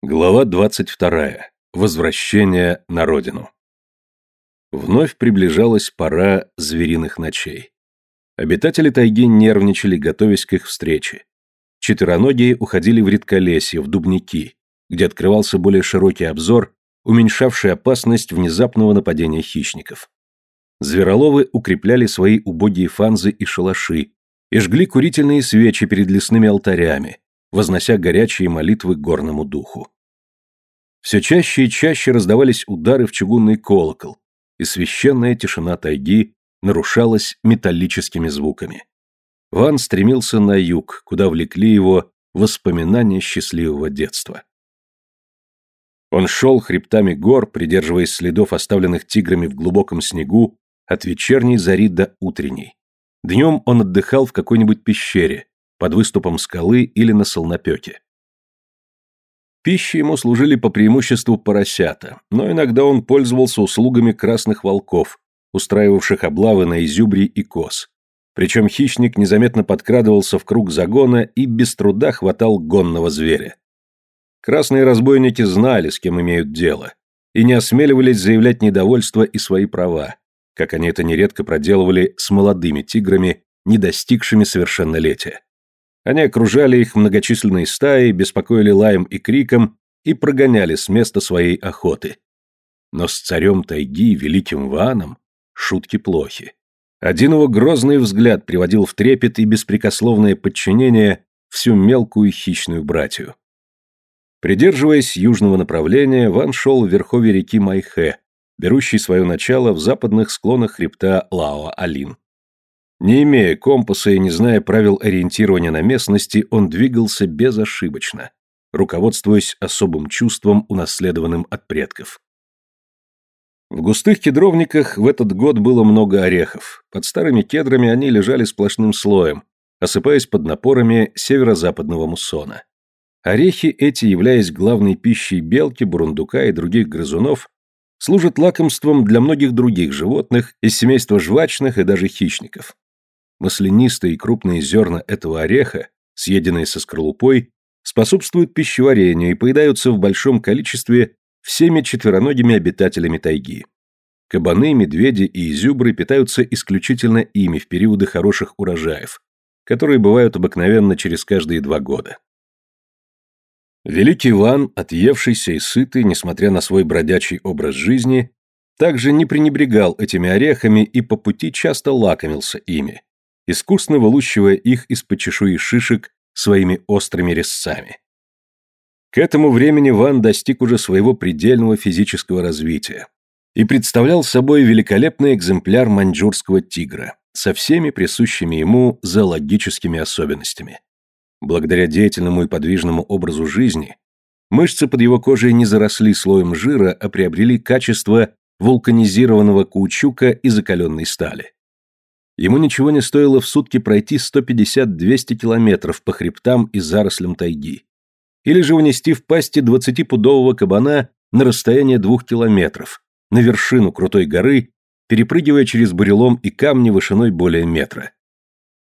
Глава 22. Возвращение на родину. Вновь приближалась пора звериных ночей. Обитатели тайги нервничали, готовясь к их встрече. Четвероногие уходили в редколесье, в дубники, где открывался более широкий обзор, уменьшавший опасность внезапного нападения хищников. Звероловы укрепляли свои убогие фанзы и шалаши и жгли курительные свечи перед лесными алтарями, вознося горячие молитвы к горному духу. Все чаще и чаще раздавались удары в чугунный колокол, и священная тишина тайги нарушалась металлическими звуками. Ван стремился на юг, куда влекли его воспоминания счастливого детства. Он шел хребтами гор, придерживаясь следов, оставленных тиграми в глубоком снегу, от вечерней зари до утренней. Днем он отдыхал в какой-нибудь пещере, под выступом скалы или на солнопеке. Пищей ему служили по преимуществу поросята, но иногда он пользовался услугами красных волков, устраивавших облавы на изюбри и коз. Причем хищник незаметно подкрадывался в круг загона и без труда хватал гонного зверя. Красные разбойники знали, с кем имеют дело, и не осмеливались заявлять недовольство и свои права, как они это нередко проделывали с молодыми тиграми, не достигшими совершеннолетия. Они окружали их многочисленной стаей, беспокоили лаем и криком и прогоняли с места своей охоты. Но с царем тайги, великим Ваном, шутки плохи. Один его грозный взгляд приводил в трепет и беспрекословное подчинение всю мелкую хищную братью. Придерживаясь южного направления, Ван шел в верховье реки Майхэ, берущей свое начало в западных склонах хребта Лао-Алин. Не имея компаса и не зная правил ориентирования на местности, он двигался безошибочно, руководствуясь особым чувством, унаследованным от предков. В густых кедровниках в этот год было много орехов. Под старыми кедрами они лежали сплошным слоем, осыпаясь под напорами северо-западного муссона. Орехи эти, являясь главной пищей белки, бурундука и других грызунов, служат лакомством для многих других животных из семейства жвачных и даже хищников. Маслянистые и крупные зерна этого ореха, съеденные со скорлупой, способствуют пищеварению и поедаются в большом количестве всеми четвероногими обитателями тайги. Кабаны, медведи и изюбры питаются исключительно ими в периоды хороших урожаев, которые бывают обыкновенно через каждые два года. Великий Иван, отъевшийся и сытый, несмотря на свой бродячий образ жизни, также не пренебрегал этими орехами и по пути часто лакомился ими, искусно вылущивая их из-под чешуи шишек своими острыми резцами. К этому времени Ван достиг уже своего предельного физического развития и представлял собой великолепный экземпляр маньчжурского тигра со всеми присущими ему зоологическими особенностями. Благодаря деятельному и подвижному образу жизни мышцы под его кожей не заросли слоем жира, а приобрели качество вулканизированного каучука и закаленной стали. Ему ничего не стоило в сутки пройти 150-200 километров по хребтам и зарослям тайги. Или же унести в пасти 20-пудового кабана на расстояние двух километров, на вершину крутой горы, перепрыгивая через бурелом и камни вышиной более метра.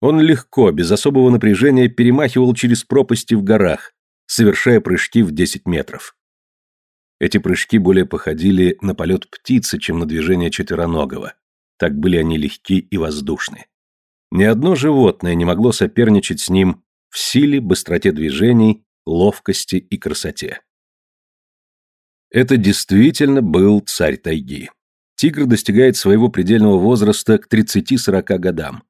Он легко, без особого напряжения, перемахивал через пропасти в горах, совершая прыжки в 10 метров. Эти прыжки более походили на полет птицы, чем на движение четвероногого. Так были они легки и воздушны. Ни одно животное не могло соперничать с ним в силе, быстроте движений, ловкости и красоте. Это действительно был царь тайги. Тигр достигает своего предельного возраста к 30-40 годам.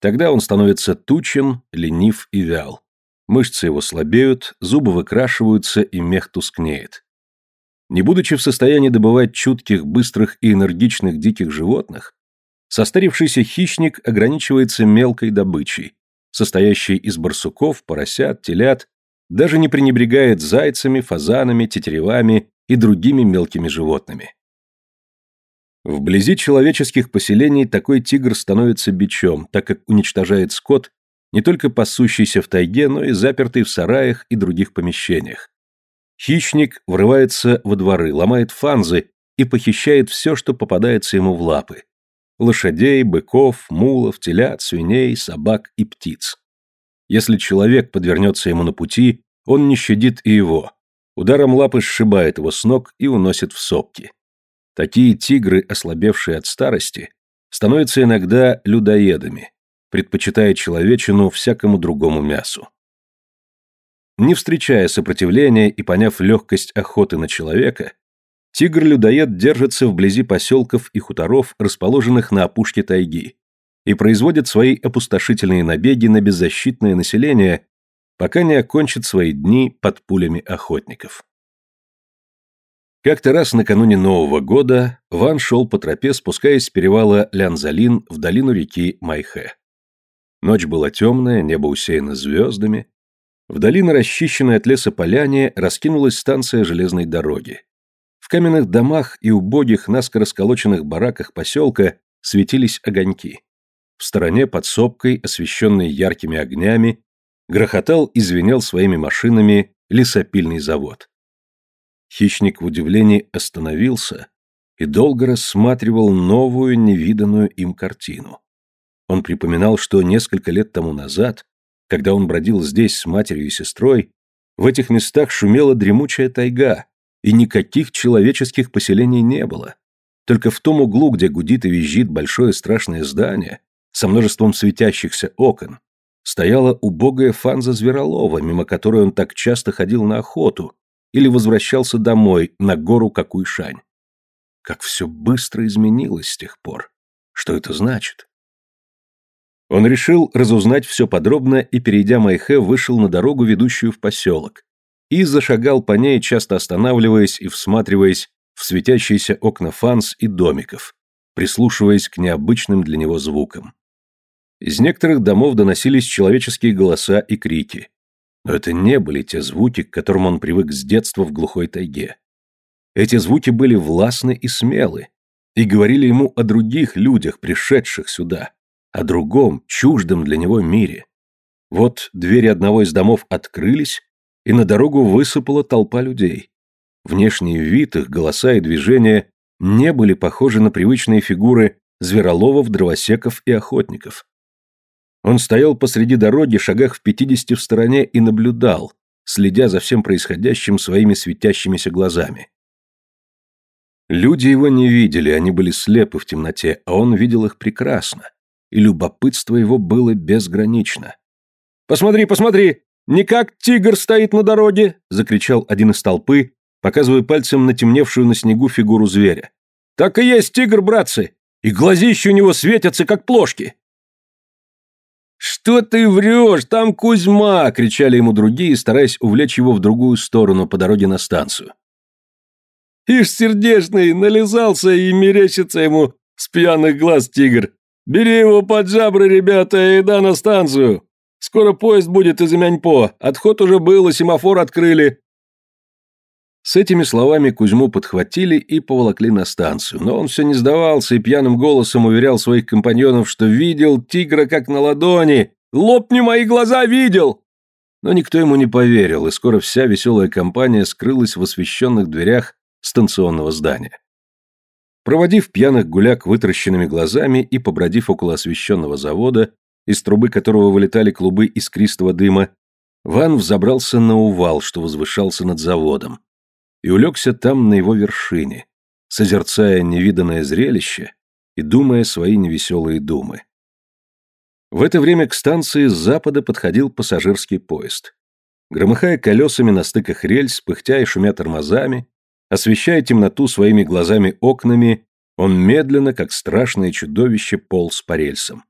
Тогда он становится тучен, ленив и вял. Мышцы его слабеют, зубы выкрашиваются и мех тускнеет. Не будучи в состоянии добывать чутких, быстрых и энергичных диких животных, Состарившийся хищник ограничивается мелкой добычей, состоящей из барсуков, поросят, телят, даже не пренебрегает зайцами, фазанами, тетеревами и другими мелкими животными. Вблизи человеческих поселений такой тигр становится бичом, так как уничтожает скот, не только пасущийся в тайге, но и запертый в сараях и других помещениях. Хищник врывается во дворы, ломает фанзы и похищает все, что попадается ему в лапы, лошадей, быков, мулов, телят, свиней, собак и птиц. Если человек подвернется ему на пути, он не щадит и его. Ударом лапы сшибает его с ног и уносит в сопки. Такие тигры, ослабевшие от старости, становятся иногда людоедами, предпочитая человечину всякому другому мясу. Не встречая сопротивления и поняв легкость охоты на человека, Тигр-людоед держится вблизи поселков и хуторов, расположенных на опушке тайги, и производит свои опустошительные набеги на беззащитное население, пока не окончит свои дни под пулями охотников. Как-то раз накануне Нового года Ван шел по тропе, спускаясь с перевала Лянзалин в долину реки Майхэ. Ночь была темная, небо усеяно звездами. В долине, расчищенной от леса поляне, раскинулась станция железной дороги. В каменных домах и убогих, наскоро сколоченных бараках поселка светились огоньки. В стороне под сопкой, освещенной яркими огнями, грохотал и звенел своими машинами лесопильный завод. Хищник в удивлении остановился и долго рассматривал новую невиданную им картину. Он припоминал, что несколько лет тому назад, когда он бродил здесь с матерью и сестрой, в этих местах шумела дремучая тайга, и никаких человеческих поселений не было. Только в том углу, где гудит и визжит большое страшное здание со множеством светящихся окон, стояла убогая фанза Зверолова, мимо которой он так часто ходил на охоту или возвращался домой на гору Какуйшань. Как все быстро изменилось с тех пор. Что это значит? Он решил разузнать все подробно и, перейдя майхэ, вышел на дорогу, ведущую в поселок, и зашагал по ней, часто останавливаясь и всматриваясь в светящиеся окна фанс и домиков, прислушиваясь к необычным для него звукам. Из некоторых домов доносились человеческие голоса и крики. Но это не были те звуки, к которым он привык с детства в глухой тайге. Эти звуки были властны и смелы, и говорили ему о других людях, пришедших сюда, о другом, чуждом для него мире. Вот двери одного из домов открылись, и на дорогу высыпала толпа людей. Внешний вид их, голоса и движения не были похожи на привычные фигуры звероловов, дровосеков и охотников. Он стоял посреди дороги, шагах в пятидесяти в стороне, и наблюдал, следя за всем происходящим своими светящимися глазами. Люди его не видели, они были слепы в темноте, а он видел их прекрасно, и любопытство его было безгранично. «Посмотри, посмотри! «Не как тигр стоит на дороге!» — закричал один из толпы, показывая пальцем на темневшую на снегу фигуру зверя. «Так и есть тигр, братцы! И глазища у него светятся, как плошки!» «Что ты врешь? Там Кузьма!» — кричали ему другие, стараясь увлечь его в другую сторону по дороге на станцию. «Ишь, сердечный, нализался и мерещится ему с пьяных глаз тигр! Бери его под жабры, ребята, и да на станцию!» Скоро поезд будет из Имяньпо. Отход уже был, и семафор открыли». С этими словами Кузьму подхватили и поволокли на станцию, но он все не сдавался и пьяным голосом уверял своих компаньонов, что видел тигра как на ладони. «Лопни мои глаза, видел!» Но никто ему не поверил, и скоро вся веселая компания скрылась в освещенных дверях станционного здания. Проводив пьяных гуляк вытращенными глазами и побродив около освещенного завода, из трубы которого вылетали клубы искристого дыма, Ван взобрался на увал, что возвышался над заводом, и улегся там на его вершине, созерцая невиданное зрелище и думая свои невеселые думы. В это время к станции с запада подходил пассажирский поезд. Громыхая колесами на стыках рельс, пыхтя и шумя тормозами, освещая темноту своими глазами окнами, он медленно, как страшное чудовище, полз по рельсам.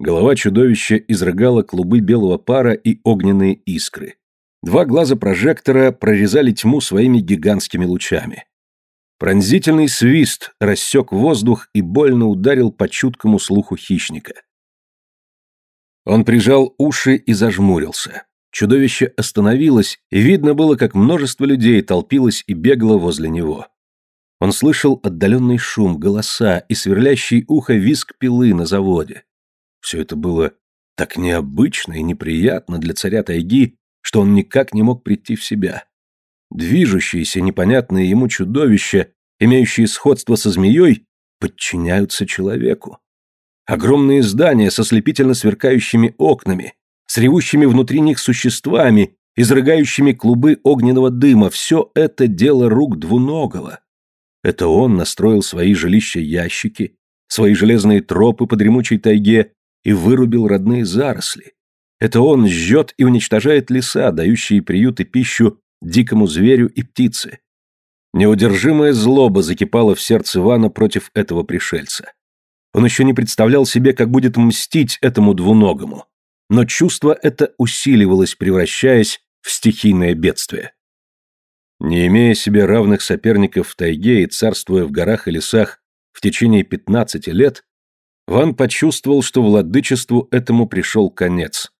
Голова чудовища изрыгала клубы белого пара и огненные искры. Два глаза прожектора прорезали тьму своими гигантскими лучами. Пронзительный свист рассек воздух и больно ударил по чуткому слуху хищника. Он прижал уши и зажмурился. Чудовище остановилось, и видно было, как множество людей толпилось и бегло возле него. Он слышал отдаленный шум, голоса и сверлящий ухо виск пилы на заводе. Все это было так необычно и неприятно для царя тайги, что он никак не мог прийти в себя. Движущиеся, непонятные ему чудовища, имеющие сходство со змеей, подчиняются человеку. Огромные здания со слепительно сверкающими окнами, с ревущими внутри них существами, изрыгающими клубы огненного дыма, все это дело рук двуногого. Это он настроил свои жилища-ящики, свои железные тропы по дремучей тайге, и вырубил родные заросли. Это он жжет и уничтожает леса, дающие приют и пищу дикому зверю и птице. Неудержимая злоба закипала в сердце Ивана против этого пришельца. Он еще не представлял себе, как будет мстить этому двуногому. Но чувство это усиливалось, превращаясь в стихийное бедствие. Не имея себе равных соперников в тайге и царствуя в горах и лесах в течение 15 лет, Ван почувствовал, что владычеству этому пришел конец,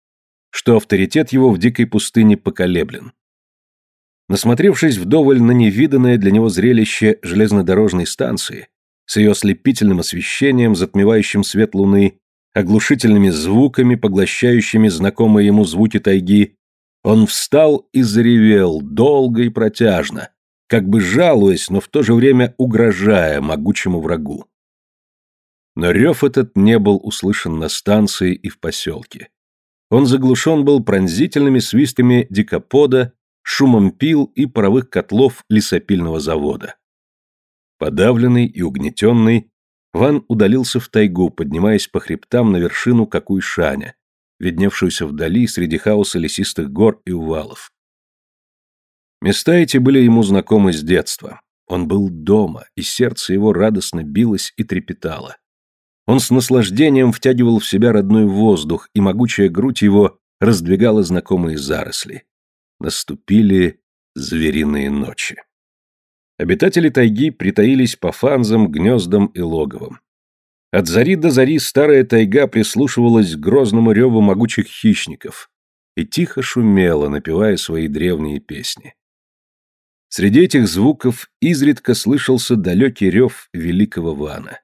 что авторитет его в дикой пустыне поколеблен. Насмотревшись вдоволь на невиданное для него зрелище железнодорожной станции, с ее ослепительным освещением, затмевающим свет луны, оглушительными звуками, поглощающими знакомые ему звуки тайги, он встал и заревел долго и протяжно, как бы жалуясь, но в то же время угрожая могучему врагу. Но рев этот не был услышан на станции и в поселке. Он заглушен был пронзительными свистами дикопода, шумом пил и паровых котлов лесопильного завода. Подавленный и угнетенный, Ван удалился в тайгу, поднимаясь по хребтам на вершину Какуйшаня, видневшуюся вдали среди хаоса лесистых гор и увалов. Места эти были ему знакомы с детства. Он был дома, и сердце его радостно билось и трепетало. Он с наслаждением втягивал в себя родной воздух, и могучая грудь его раздвигала знакомые заросли. Наступили звериные ночи. Обитатели тайги притаились по фанзам, гнездам и логовам. От зари до зари старая тайга прислушивалась к грозному реву могучих хищников и тихо шумела, напевая свои древние песни. Среди этих звуков изредка слышался далекий рев великого вана.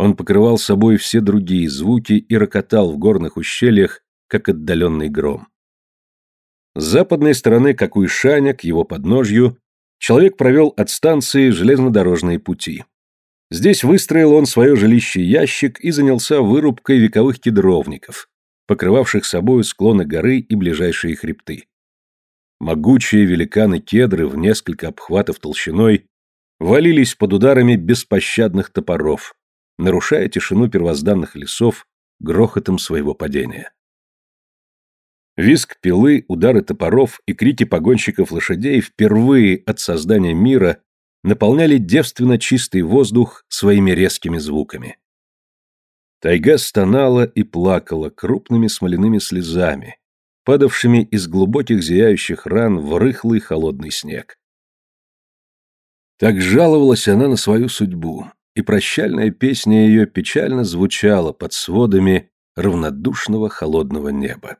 Он покрывал собой все другие звуки и рокотал в горных ущельях, как отдаленный гром. С западной стороны, как у Ишаня, к его подножью, человек провел от станции железнодорожные пути. Здесь выстроил он свое жилище-ящик и занялся вырубкой вековых кедровников, покрывавших собою склоны горы и ближайшие хребты. Могучие великаны-кедры в несколько обхватов толщиной валились под ударами беспощадных топоров, нарушая тишину первозданных лесов грохотом своего падения. Виск пилы, удары топоров и крики погонщиков лошадей впервые от создания мира наполняли девственно чистый воздух своими резкими звуками. Тайга стонала и плакала крупными смоляными слезами, падавшими из глубоких зияющих ран в рыхлый холодный снег. Так жаловалась она на свою судьбу, и прощальная песня ее печально звучала под сводами равнодушного холодного неба.